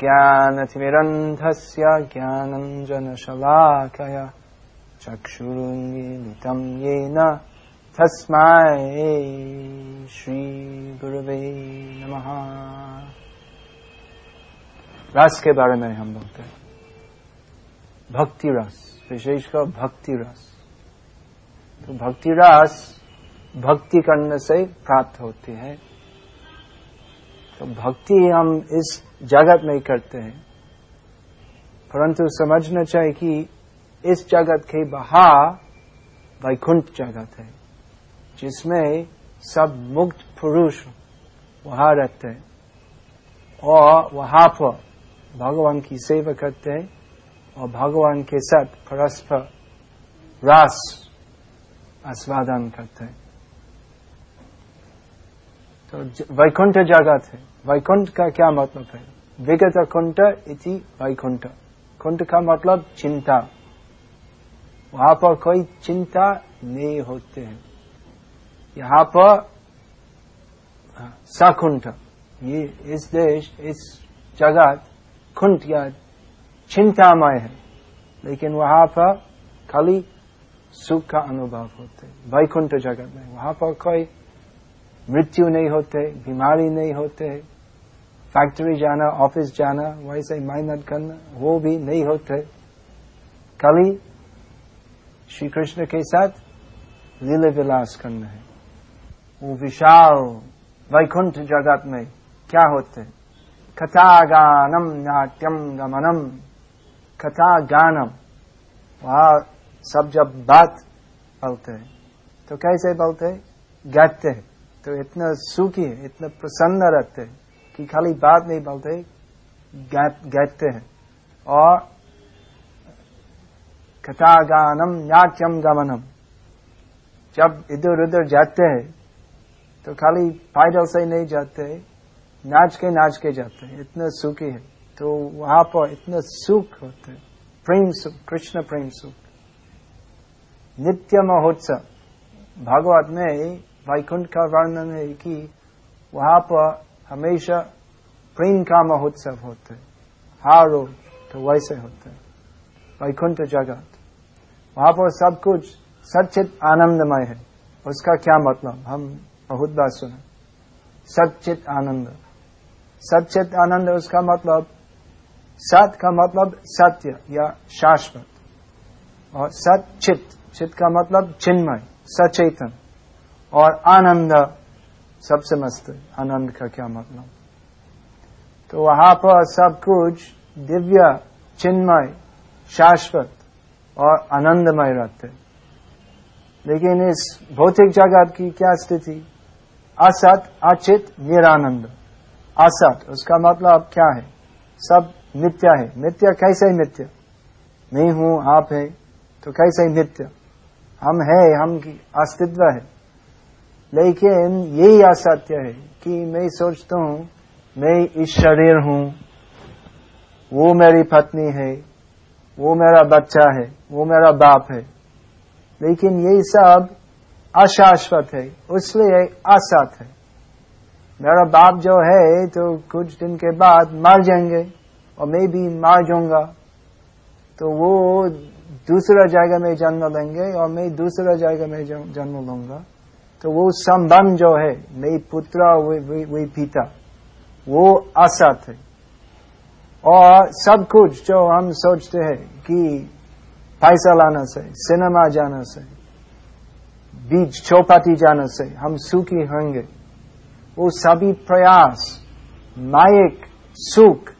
अज्ञानतिमिरन्धस्य ज्ञानञ्जनशलाकय। चक्षुरुन्मीलितं येन तस्मै श्रीगुरवे नमः। रस के बारे में हम बोलते हैं भक्ति रस, विशेषकर भक्ति रस। तो भक्ति रस भक्ति करने से प्राप्त होती है। तो भक्ति हम इस जगत में करते हैं। परंतु समझना चाहिए कि इस जगत के बाहर वैकुंठ जगत है, जिसमें सब मुक्त पुरुष वहाँ रहते हैं और वहाँ पर भगवान की सेवा करते हैं और भगवान के साथ परस्पर रास आस्वादन करते हैं। तो वैकुंठ जगत है। वैकुंठ का क्या मतलब है विगत कुंठ इति वैकुंठ कुंठ का मतलब चिंता वहाँ पर कोई चिंता नहीं होते हैं। यहाँ पर सकुंठ ये इस देश, इस जगत, कुंठ या चिंतामय है। लेकिन वहाँ पर खाली सुख का अनुभव होते वैकुंठ जगत में। वहाँ पर कोई मृत्यु नहीं होते, बीमारी नहीं होते फैक्ट्री जाना ऑफ़िस जाना वैसे मेहनत करना, वो भी नहीं होते। खाली श्री कृष्ण के साथ लीले विलास करना है। वो विशाल, वैकुंठ जगत में क्या होते? कथा गानम नाट्यम गमनम कथा गानम वहा सब जब बात बोलते हैं तो कैसे बोलते गाते हैं। तो इतना सुखी है, इतना प्रसन्न रहते हैं कि खाली बात नहीं बोलते गाते हैं। और कथा गानम नाट्यम गमनम। जब इधर उधर जाते हैं तो खाली पैदल से नहीं जाते, नाच के नाच के जाते हैं। इतना सुखी है। तो वहाँ पर इतना सुख होते प्रेम सुख, कृष्ण प्रेम सुख। नित्य महोत्सव। भागवत में वैकुंठ का वर्णन है कि वहाँ पर हमेशा प्रेम का महोत्सव होते हर तो वैसे होते वैकुंठ जगत। वहाँ पर सब कुछ सचित आनंदमय है। उसका क्या मतलब? हम बहुत बार सुने। सचित आनंद। सचित आनंद उसका मतलब सत का मतलब सत्य या शाश्वत। और सचित, चित का मतलब चिन्मय, सचेतन। और आनंद, सबसे मस्त, आनंद का क्या मतलब? तो वहाँ पर सब कुछ दिव्य, चिन्मय, शाश्वत और आनंदमय रहते लेकिन इस भौतिक जगत की क्या स्थिति? असत, अचित, निरानंद। असत, उसका मतलब क्या है? सब नित्य है। नित्य कैसे नित्य नहीं हूँ, आप है तो कैसे नित्य हम है, हम की अस्तित्व है। लेकिन यही असत्य है कि मैं सोचता हूँ, मैं इस शरीर हूँ। वो मेरी पत्नी है, वो मेरा बच्चा है, वो मेरा बाप है। लेकिन ये सब अशाश्वत है, इसलिए असत है। मेरा बाप जो है तो कुछ दिन के बाद मर जाएँगे, और मैं भी मर जाऊँगा। तो वो दूसरा जगह में जन्म लेंगे, और मैं दूसरा जगह में जन्म लूँगा। तो वो संबंध जो है मैं पुत्र वे पिता, वो असत है। और सब कुछ जो हम सोचते हैं कि पैसा लाना से, सिनेमा जाना से, बीच चौपाटी जाने से हम सुखी होंगे। वो सभी प्रयास, मायिक, सुख,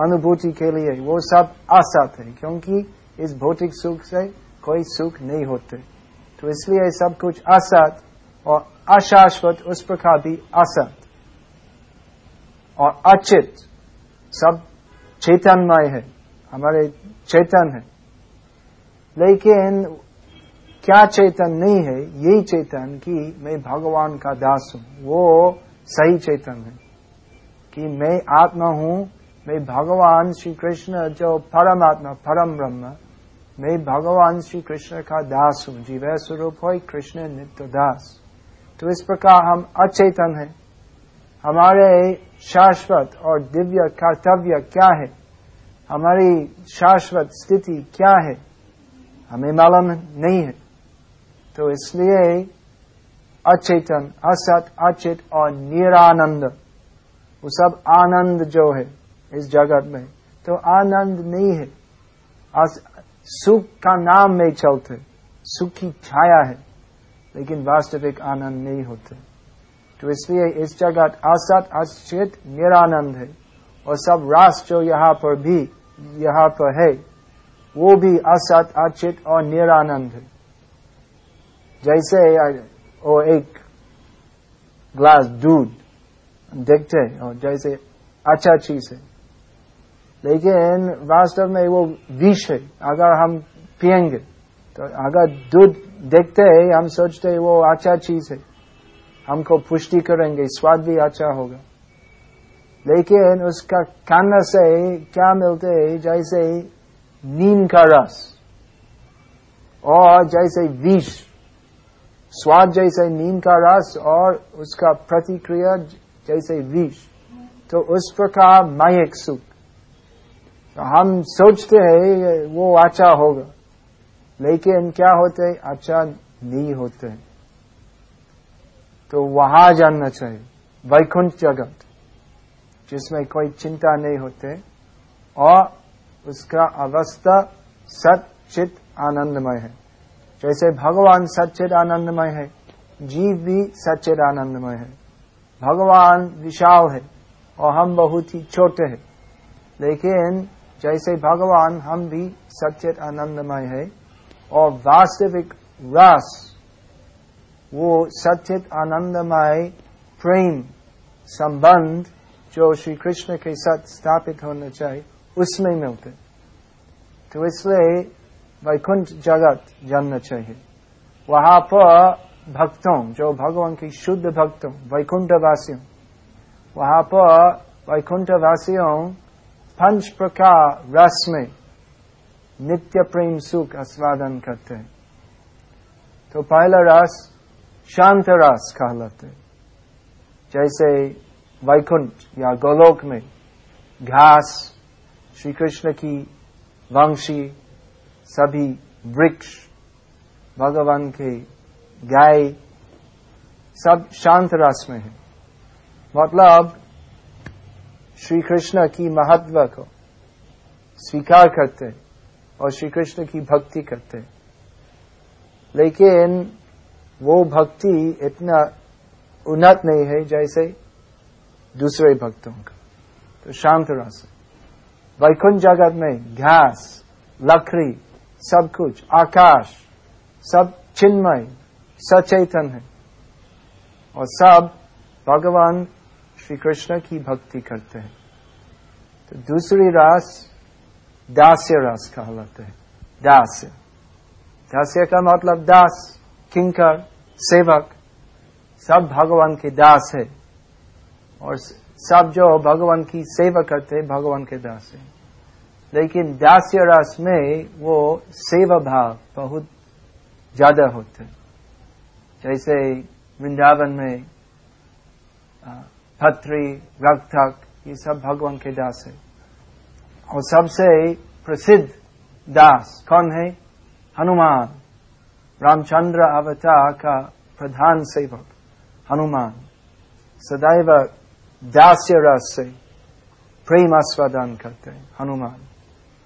अनुभूति के लिए वो सब असत है, क्योंकि इस भौतिक सुख से कोई सुख नहीं होते। तो इसलिए सब कुछ असत और अशाश्वत, उस प्रकार भी असत और अचित। सब चेतनमय है। हमारे चेतन है। लेकिन क्या चेतन नहीं है? यही चेतन कि मैं भगवान का दास हूँ। वो सही चेतन है। कि मैं आत्मा हूँ, मैं भगवान श्री कृष्ण जो परमात्मा, परम ब्रह्म, मैं भगवान श्री कृष्ण का दास हूँ। जीव स्वरूप हो कृष्ण नित्य दास। तो इस प्रकार हम अचेतन है। हमारे शाश्वत और दिव्य कर्तव्य क्या है? हमारी शाश्वत स्थिति क्या है? हमें मालूम नहीं है। तो इसलिए अचेतन, असत, अचित और निरानंद, वो सब आनंद जो है इस जगत में तो आनंद नहीं है। सुख का नाम में चलते। सुख की छाया है। लेकिन वास्तविक आनंद नहीं होते। तो इसलिए इस जगत असत अचित निरानंद है। और सब राष्ट्र जो यहाँ पर भी, यहाँ पर है, वो भी असत अचित और निरानंद है। जैसे वो एक ग्लास दूध, देखते हैं, और जैसे अच्छा चीज़ है। लेकिन वास्तव में वो विष है। अगर हम पियेंगे तो अगर दूध देखते हैं, हम सोचते हैं, वो अच्छा चीज़ है। हमको पुष्टि करेंगे, स्वाद भी अच्छा होगा। लेकिन उसका खाना से क्या मिलते है, जैसे नीम का रस और जैसे विष, स्वाद जैसे नीम का रस और उसका प्रतिक्रिया जैसे विष तो उस प्रकार मायक सुख। तो हम सोचते हैं, वो अच्छा होगा। लेकिन क्या होते अच्छा नहीं होते तो वहाँ जानना चाहिए। वैकुंठ जगत, जिसमें कोई चिंता नहीं होते, और उसका अवस्था सचित आनंदमय है। जैसे भगवान सचित आनंदमय है, जीव भी सचित आनंदमय है। भगवान विशाल है, और हम बहुत ही छोटे हैं। लेकिन जैसे भगवान, हम भी सचेत आनंदमय है। और वास्तविक रस, वो सचेत आनंदमय प्रेम संबंध जो श्री कृष्ण के साथ स्थापित होना चाहिए, उसमें मिलते तो इसलिए वैकुंठ जगत जानना चाहिए। वहाँ पर भक्तों, जो भगवान की शुद्ध भक्तों वैकुंठ वासियों वहाँ पर वैकुंठ वासियों पंच प्रकार रस में नित्य प्रेम, सुख, आस्वादन करते हैं। तो पहला रस शांत रस कहलाते जैसे वैकुंठ या गोलोक में घास श्री कृष्ण की वंशी, सभी वृक्ष, भगवान के गाय, सब शांत रस में है। मतलब श्री कृष्ण की महत्व को स्वीकार करते और श्री कृष्ण की भक्ति करते लेकिन वो भक्ति इतना उन्नत नहीं है जैसे दूसरे भक्तों का। तो शांत रस, वैकुंठ जगत में घास, लकड़ी, सब कुछ, आकाश, सब चिन्मय, सचेतन है। और सब भगवान श्री कृष्ण की भक्ति करते हैं। तो दूसरी रास दास्य रस कहलाते हैं। दास्य। दास्य का मतलब दास, किंकर, सेवक। सब भगवान के दास है। और सब जो भगवान की सेवा करते हैं, भगवान के दास है। लेकिन दास्य रस में वो सेवा भाव बहुत ज़्यादा होते जैसे वृंदावन में भत्री रक्तक ये सब भगवान के दास है। और सबसे प्रसिद्ध दास कौन है? हनुमान। रामचंद्र अवतार का प्रधान सेवक, हनुमान। सदैव दास्य रस से प्रेम आस्वादन करते हनुमान।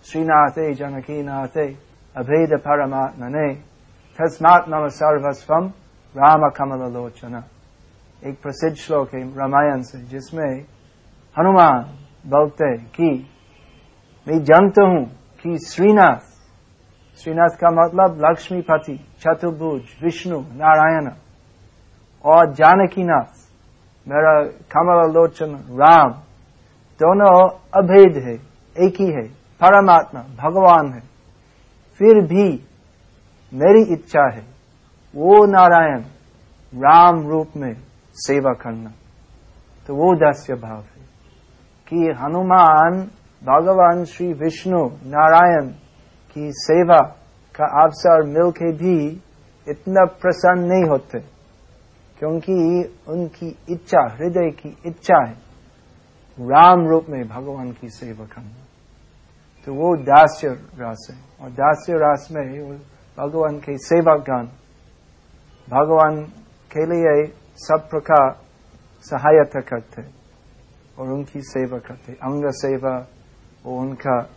श्रीनाथे जनकी नाथे अभेद परमात्मने, तस्मात् नम सर्वस्वम राम कमल लोचना एक प्रसिद्ध श्लोक है रामायण से, जिसमें हनुमान बोलते कि मैं जानता हूँ कि श्रीनाथ श्रीनाथ का मतलब लक्ष्मीपति चतुर्भुज, विष्णु, नारायण, और जानकीनाथ, मेरा कमल लोचन राम, दोनों अभेद है, एक ही है, परमात्मा, भगवान है। फिर भी मेरी इच्छा है, वो नारायण, राम रूप में सेवा करना। तो वो दास्य भाव है कि हनुमान भगवान श्री विष्णु नारायण की सेवा का अवसर मिलके भी इतना प्रसन्न नहीं होते क्योंकि उनकी इच्छा हृदय की इच्छा है राम रूप में भगवान की सेवा करना तो वो दास्य रास है और दास्य रास में भगवान के सेवकगण भगवान के लिए सब प्रकार सहायता करते और उनकी सेवा करते अंग सेवा और उनका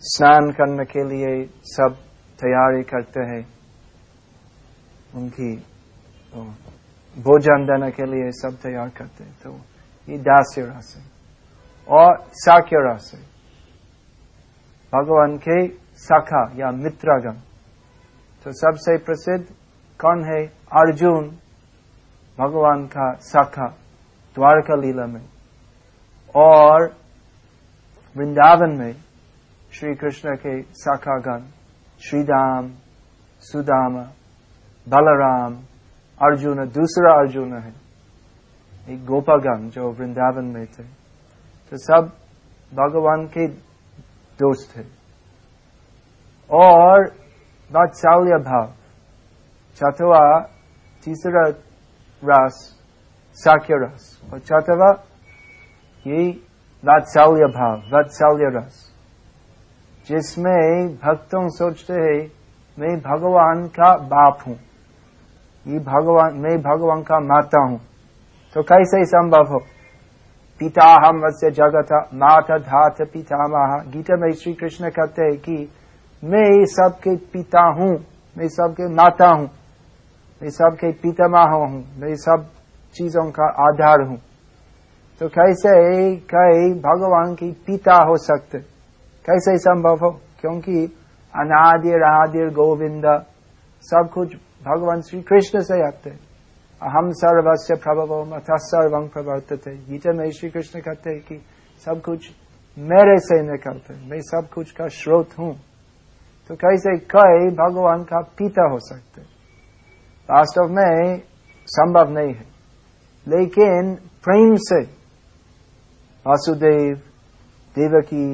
स्नान करने के लिए सब तैयारी करते हैं। उनकी तो भोजन देने के लिए सब तैयार करते हैं। तो ये दास्य है और साक्य है भगवान के शाखा या मित्रगण। तो सबसे प्रसिद्ध कौन है? अर्जुन, भगवान का शाखा, द्वारका लीला में। और वृंदावन में श्री कृष्ण के शाखागण, श्रीदाम, सुदामा, बलराम, अर्जुन, दूसरा अर्जुन है, एक गोपागण जो वृंदावन में थे। तो सब भगवान के दोस्त है। और वात्सल्य भाव चौथवा तीसरा रस साक्य रस। और चौथवा ये वात्सल्य भाव वात्सल्य रस जिसमें भक्तों सोचते हैं, मैं भगवान का बाप हूँ ये भगवान, मैं भगवान का माता हूँ। तो कैसे संभव हो? पिता हम वत्स्य जगत, माता धात पिता महा गीता में श्री कृष्ण कहते हैं कि मैं सबके पिता हूँ, मैं सबके माता हूँ, मैं सबके पितामह हूँ, मैं सब चीज़ों का आधार हूँ। तो कैसे कई भगवान की पिता हो सकते? कैसे संभव हो? क्योंकि अनादिर आदिर गोविंद, सब कुछ भगवान श्री कृष्ण से आते हम सर्वस्व प्रभव मथ सर्वं प्रवर्तते। गीता में श्री कृष्ण कहते हैं कि सब कुछ मेरे से निकलते मैं सब कुछ का स्रोत हूँ। तो कैसे कई भगवान का पिता हो सकते? वास्तव में संभव नहीं है। लेकिन प्रेम से वासुदेव देवकी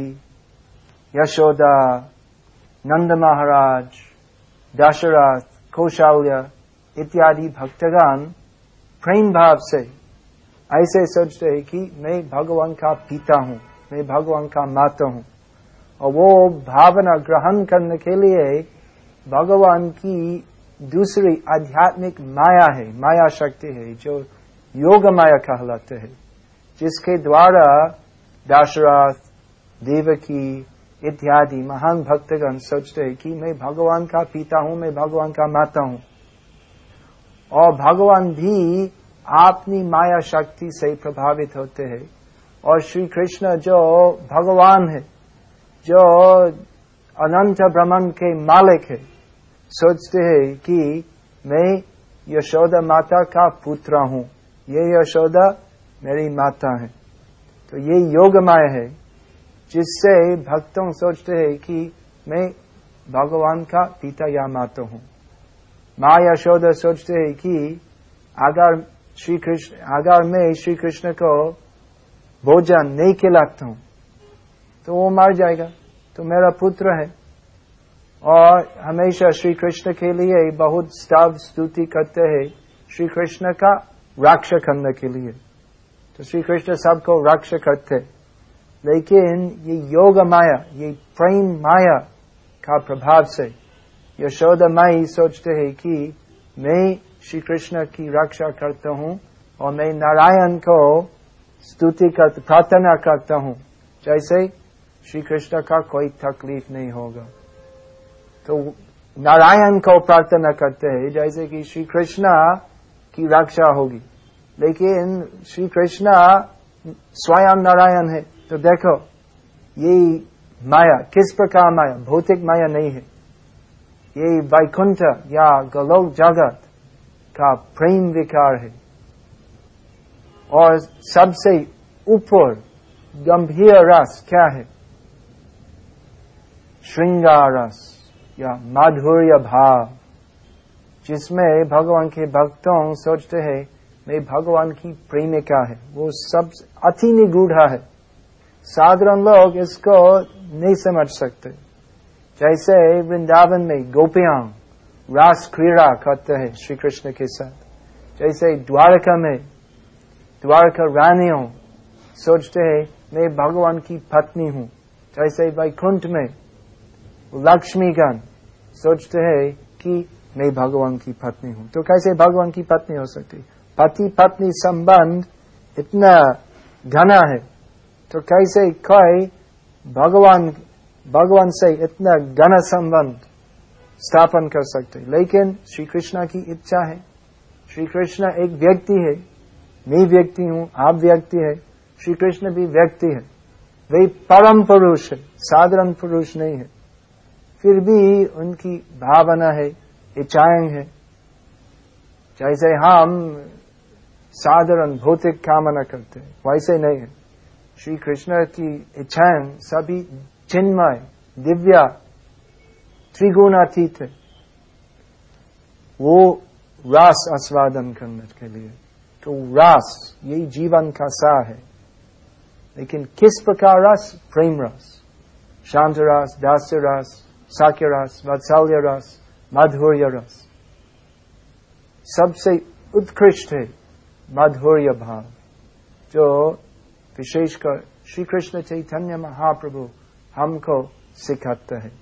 यशोदा नंद महाराज दशरथ कौशल्य इत्यादि भक्तगण प्रेम भाव से ऐसे सोचते हैं कि मैं भगवान का पिता हूँ मैं भगवान का माता हूँ और वो भावना ग्रहण करने के लिए भगवान की दूसरी आध्यात्मिक माया है माया शक्ति है जो योग माया कहलाते हैं जिसके द्वारा दशरथ, देवकी इत्यादि महान भक्तगण सोचते हैं कि मैं भगवान का पिता हूँ, मैं भगवान का माता हूँ। और भगवान भी अपनी माया शक्ति से प्रभावित होते हैं। और श्री कृष्ण जो भगवान है, जो अनंत ब्रह्मांड के मालिक है, सोचते हैं कि मैं यशोदा माता का पुत्र हूँ। ये यशोदा मेरी माता है। तो ये योग माया है, जिससे भक्तों सोचते हैं कि मैं भगवान का पिता या माता हूँ। माँ यशोदा सोचते हैं कि अगर श्री कृष्ण, अगर मैं श्री कृष्ण को भोजन नहीं खिलाता हूँ तो वो मर जाएगा। तो मेरा पुत्र है। और हमेशा श्री कृष्ण के लिए बहुत स्तव स्तुति करते हैं श्री कृष्ण का रक्षा करने के लिए। तो श्री कृष्ण सबको रक्षा करते। लेकिन ये योग माया, ये प्रेम माया का प्रभाव से यशोदा माई सोचते हैं कि मैं श्री कृष्ण की रक्षा करता हूँ और मैं नारायण को स्तुति कर प्रार्थना करता हूँ। जैसे श्री कृष्ण का कोई तकलीफ़ नहीं होगा। तो नारायण को प्रार्थना करते हैं, जैसे कि श्री कृष्ण की रक्षा होगी। लेकिन श्री कृष्ण स्वयं नारायण है। तो देखो, ये माया, किस प्रकार माया? भौतिक माया नहीं है। ये वैकुंठ या गलोक जगत का प्रेम विकार है। और सबसे ऊपर गंभीर रस क्या है? श्रृंगार रस या माधुर्य भाव, जिसमें भगवान के भक्तों सोचते हैं मैं भगवान की प्रेमिका है? वो सब अति निगूढ़ है। साधारण लोग इसको नहीं समझ सकते। जैसे वृंदावन में गोपियाँ रास क्रीड़ा करते हैं श्री कृष्ण के साथ। जैसे द्वारका में द्वारका रानियों सोचते हैं, मैं भगवान की पत्नी हूँ। जैसे वैकुंठ में लक्ष्मीगण सोचते हैं कि मैं भगवान की पत्नी हूँ। तो कैसे भगवान की पत्नी हो सकती? पति पत्नी संबंध इतना घना है तो कैसे कोई भगवान भगवान से इतना घना संबंध स्थापन कर सकते लेकिन श्री कृष्ण की इच्छा है। श्री कृष्ण एक व्यक्ति है। मैं व्यक्ति हूँ, आप व्यक्ति है। श्री कृष्ण भी व्यक्ति है। वे परम पुरुष है, साधारण पुरुष नहीं है। फिर भी उनकी भावना है, इच्छाएँ है। जैसे हम साधारण भौतिक कामना करते हैं। वैसे नहीं है। श्री कृष्ण की इच्छाएँ सभी चिन्मय, दिव्या, त्रिगुणातीत है। वो रास आस्वादन करने के लिए। तो रास, यही जीवन का सा है। लेकिन किस प्रकार रस? प्रेम रस। शांत रस, दास्य रस साक्य रस, वात्सल्य रस, माधुर्य रस। सबसे उत्कृष्ट है। माधुर्य भाव जो विशेषकर श्री कृष्ण चैतन्य महाप्रभु हमको सिखाते हैं।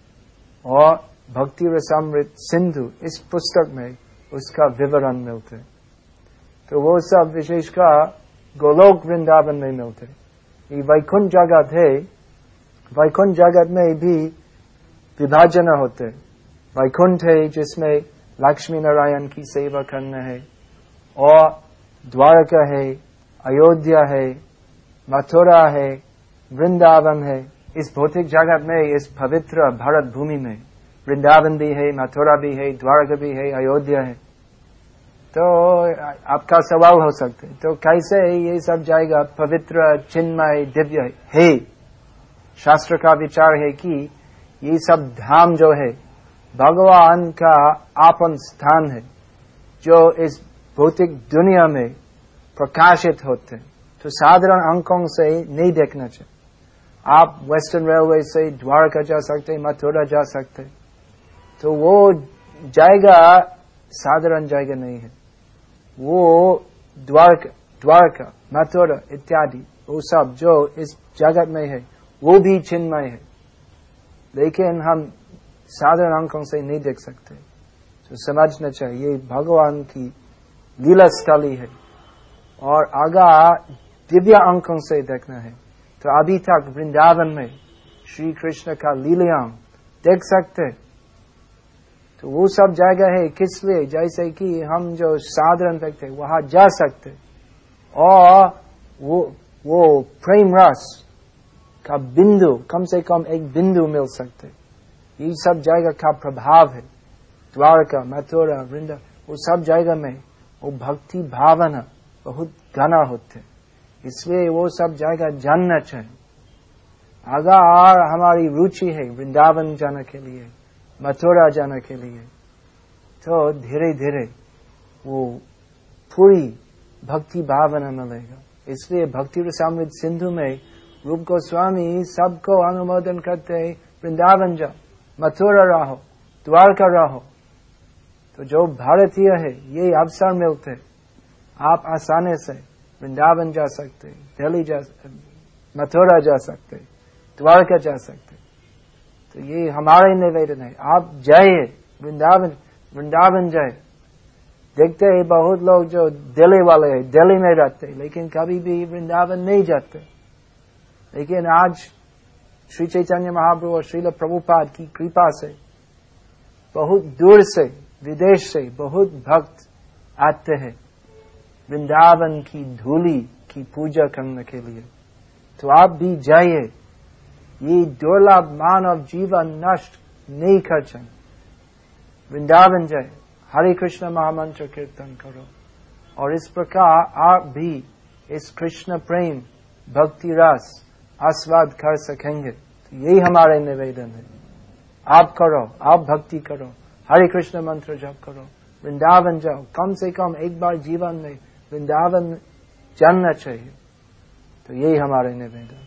और भक्ति रसामृत सिंधु इस पुस्तक में उसका विवरण मिलते तो वो सब विशेषकर गोलोक वृंदावन में मिलते ये वैकुंठ जगत है। वैकुंठ जगत में भी विभाजन होते वैकुंठ है जिसमें लक्ष्मी नारायण की सेवा करना है। और द्वारका है, अयोध्या है, मथुरा है, वृंदावन है। इस भौतिक जगत में, इस पवित्र भारत भूमि में, वृंदावन भी है, मथुरा भी है, द्वारका भी है, अयोध्या है। तो आपका सवाल हो सकते तो कैसे ये सब जाएगा? पवित्र, चिन्मय, दिव्य है! शास्त्र का विचार है कि ये सब धाम जो है, भगवान का आपन स्थान है, जो इस भौतिक दुनिया में प्रकाशित होते तो साधारण अंकों से नहीं देखना चाहिए। आप वेस्टर्न रेलवे से द्वारका जा सकते मथुरा जा सकते तो वो जाएगा, साधारण जाएगा नहीं है। वो द्वारका द्वारका मथुरा इत्यादि, वो सब जो इस जगत में है, वो भी चिन्मय है। लेकिन हम साधारण अंकों से नहीं देख सकते। तो समझना चाहिए भगवान की लीला स्थली है। और आगा दिव्य अंकों से देखना है। तो अभी तक वृंदावन में श्री कृष्ण का लीलांग देख सकते तो वो सब जगह है, किस लिए? जैसे कि हम जो साधारण व्यक्ति वहाँ जा सकते और वो वो प्रेम रस का बिंदु, कम से कम एक बिंदु मिल सकते ये सब जगह का प्रभाव है। द्वारका, मथुरा, वृंदा, वो सब जगह में वो भक्ति भावना बहुत घना होते इसलिए वो सब जगह जानना चाहिए। अगर हमारी रुचि है वृंदावन जाने के लिए, मथुरा जाने के लिए। तो धीरे धीरे वो पूरी भक्ति भावना मिलेगा इसलिए भक्ति रसामृत सिंधु में रूप गोस्वामी सबको अनुमोदन करते हैं, वृंदावन जाओ, मथुरा रहो, द्वारका रहो। तो जो भारतीय है, ये अवसर मिलते आप आसानी से वृंदावन जा सकते, दिल्ली जा मथुरा जा सकते, द्वारका जा सकते। तो ये हमारा निवेदन है। आप जाइए, वृंदावन वृंदावन जाए देखते हैं, बहुत लोग जो दिल्ली वाले हैं, दिल्ली में रहते हैं, लेकिन कभी भी वृंदावन नहीं जाते। लेकिन आज श्री चैतन्य महाप्रभु और श्रील प्रभुपाद की कृपा से, बहुत दूर से, विदेश से बहुत भक्त आते हैं। वृंदावन की धूली की पूजा करने के लिए। तो आप भी जाइए। ये दुर्लभ मानव जीवन नष्ट नहीं कर वृंदावन जाए। हरे कृष्ण महामंत्र कीर्तन करो। और इस प्रकार आप भी इस कृष्ण प्रेम, भक्ति रस आस्वाद कर सकेंगे। तो यही हमारे निवेदन है। आप करो, आप भक्ति करो। हरे कृष्ण मंत्र जप करो। वृंदावन जाओ। कम से कम एक बार जीवन में वृंदावन जानना चाहिए। तो यही हमारे निवेदन।